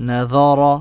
نظر